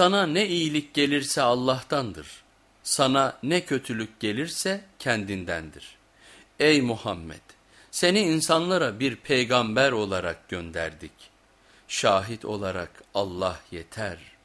Sana ne iyilik gelirse Allah'tandır. Sana ne kötülük gelirse kendindendir. Ey Muhammed! Seni insanlara bir peygamber olarak gönderdik. Şahit olarak Allah yeter.''